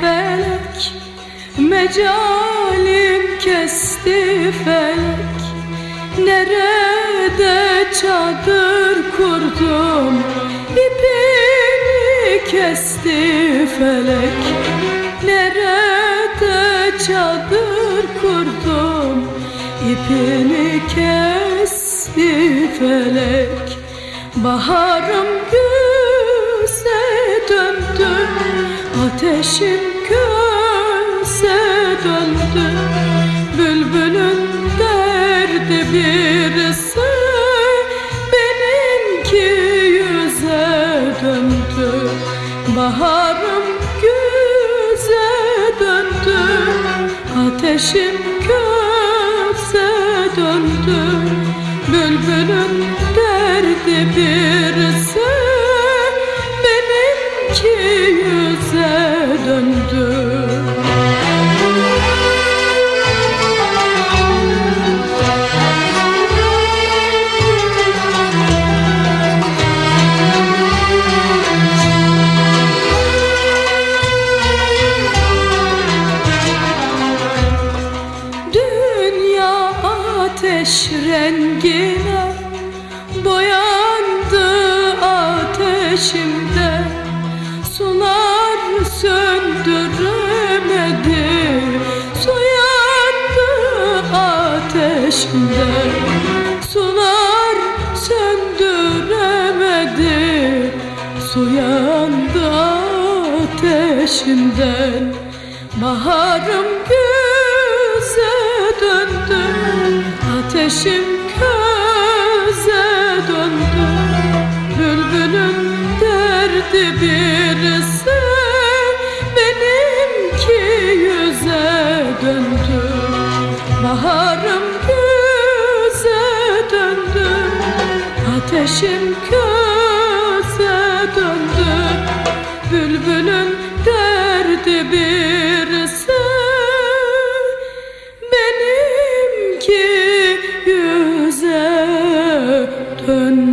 Felek Mecalim kesti felek. Nerede çadır kurdum İpini kesti felek. Nerede çadır kurdum İpini kesti felek. Baharım güze Ateşim köse döndü. Bülbülün derdi birisi Benimki yüze döndü. Baharım güze döndü. Ateşim köse döndü. Bülbülün derdi birisi rengine Boyandı ateşimde. Sular söndüremedi Soyandı ateşimde. Sular söndüremedi Soyandı ateşimden Baharım güze Ateşim köze döndü. Bülbülün derdi birisi Benimki yüze döndü. Baharım güze döndü Ateşim köze döndü. Bülbülün derdi birisi Döndü